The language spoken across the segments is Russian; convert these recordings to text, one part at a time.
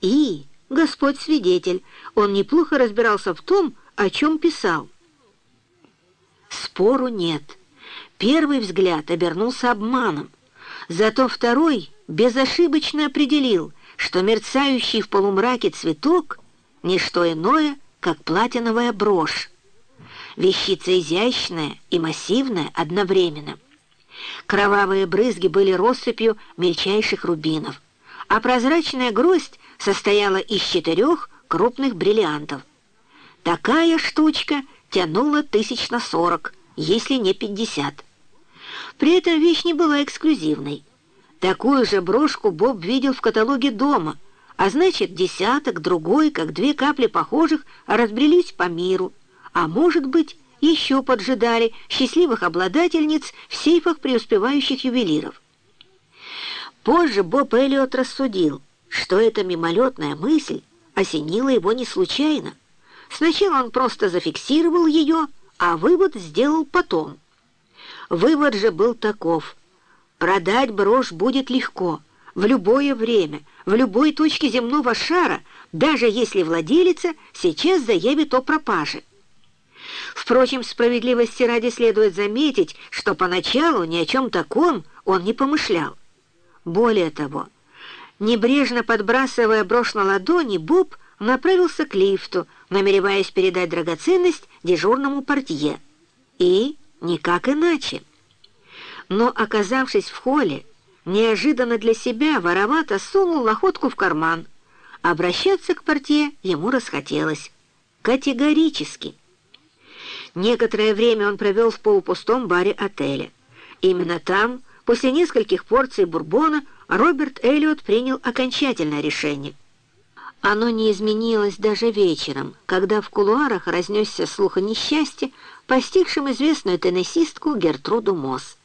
И, Господь свидетель, он неплохо разбирался в том, о чем писал. Спору нет. Первый взгляд обернулся обманом, зато второй безошибочно определил, что мерцающий в полумраке цветок — не что иное, как платиновая брошь. Вещица изящная и массивная одновременно. Кровавые брызги были россыпью мельчайших рубинов, а прозрачная гроздь состояла из четырех крупных бриллиантов. Такая штучка тянула тысяч на сорок, если не пятьдесят. При этом вещь не была эксклюзивной. Такую же брошку Боб видел в каталоге дома, а значит, десяток, другой, как две капли похожих, разбрелись по миру, а может быть, еще поджидали счастливых обладательниц в сейфах преуспевающих ювелиров. Позже Боб Эллиот рассудил, что эта мимолетная мысль осенила его не случайно. Сначала он просто зафиксировал ее, а вывод сделал потом. Вывод же был таков. Продать брошь будет легко, в любое время, в любой точке земного шара, даже если владелица сейчас заявит о пропаже. Впрочем, справедливости ради следует заметить, что поначалу ни о чем таком он не помышлял. Более того, небрежно подбрасывая брошь на ладони, Боб направился к лифту, намереваясь передать драгоценность дежурному портье. И никак иначе. Но, оказавшись в холле, неожиданно для себя воровато сунул находку в карман. Обращаться к портье ему расхотелось. Категорически. Некоторое время он провел в полупустом баре отеля. Именно там, после нескольких порций бурбона, Роберт Эллиот принял окончательное решение. Оно не изменилось даже вечером, когда в кулуарах разнесся слух о несчастье, постигшем известную теннисистку Гертруду Мосс.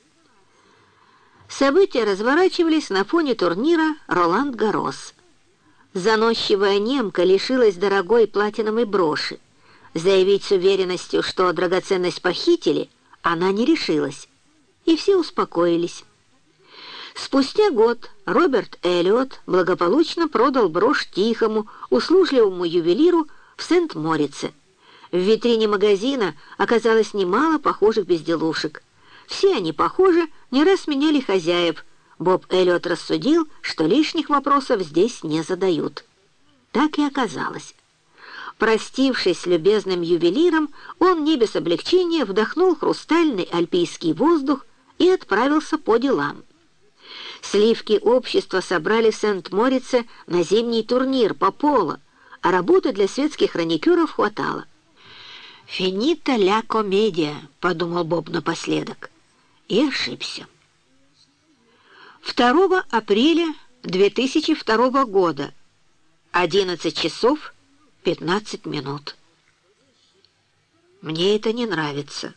События разворачивались на фоне турнира «Роланд Гарос». Заносчивая немка лишилась дорогой платиновой броши. Заявить с уверенностью, что драгоценность похитили, она не решилась. И все успокоились. Спустя год Роберт Эллиот благополучно продал брошь тихому, услужливому ювелиру в Сент-Морице. В витрине магазина оказалось немало похожих безделушек. Все они, похоже, не раз меняли хозяев. Боб Эллиот рассудил, что лишних вопросов здесь не задают. Так и оказалось. Простившись с любезным ювелиром, он не без облегчения вдохнул хрустальный альпийский воздух и отправился по делам. Сливки общества собрали в Сент-Морице на зимний турнир по поло, а работы для светских хроникеров хватало. «Финита ля комедия», — подумал Боб напоследок, и ошибся. 2 апреля 2002 года, 11 часов 15 минут. Мне это не нравится.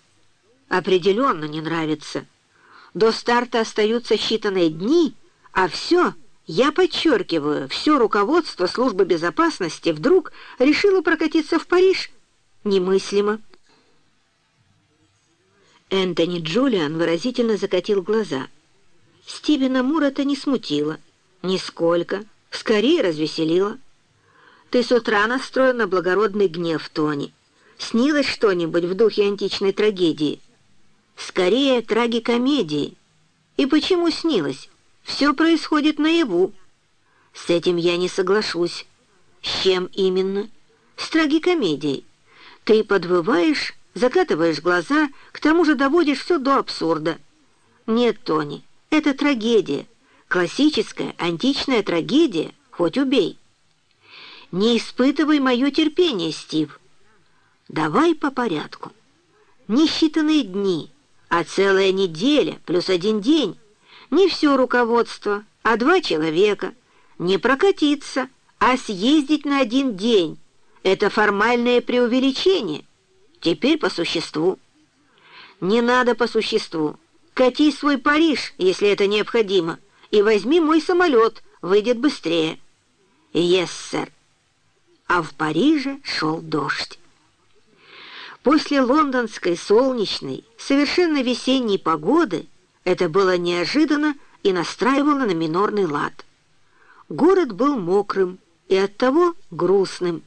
Определенно не нравится. До старта остаются считанные дни, а все, я подчеркиваю, все руководство службы безопасности вдруг решило прокатиться в Париж. Немыслимо. Энтони Джулиан выразительно закатил глаза. Стивена Мур это не смутило. Нисколько. Скорее развеселило. Ты с утра настроен на благородный гнев, Тони. Снилось что-нибудь в духе античной трагедии? Скорее, трагикомедии. И почему снилось? Все происходит наяву. С этим я не соглашусь. С чем именно? С трагикомедией. Ты подвываешь, закатываешь глаза, к тому же доводишь все до абсурда. Нет, Тони, это трагедия. Классическая античная трагедия, хоть убей. Не испытывай мое терпение, Стив. Давай по порядку. Несчитанные дни — а целая неделя плюс один день. Не все руководство, а два человека. Не прокатиться, а съездить на один день. Это формальное преувеличение. Теперь по существу. Не надо по существу. Кати свой Париж, если это необходимо, и возьми мой самолет, выйдет быстрее. Yes, сэр. А в Париже шел дождь. После лондонской солнечной, совершенно весенней погоды это было неожиданно и настраивало на минорный лад. Город был мокрым, и оттого грустным.